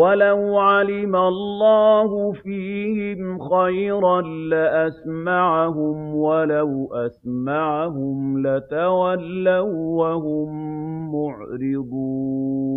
وَلَوْ عَلِمَ اللَّهُ فِيهِمْ خَيْرًا لَّأَسْمَعَهُمْ ۖ وَلَوْ أَسْمَعَهُمْ لَتَوَلَّوا وَّهُم مُّعْرِضُونَ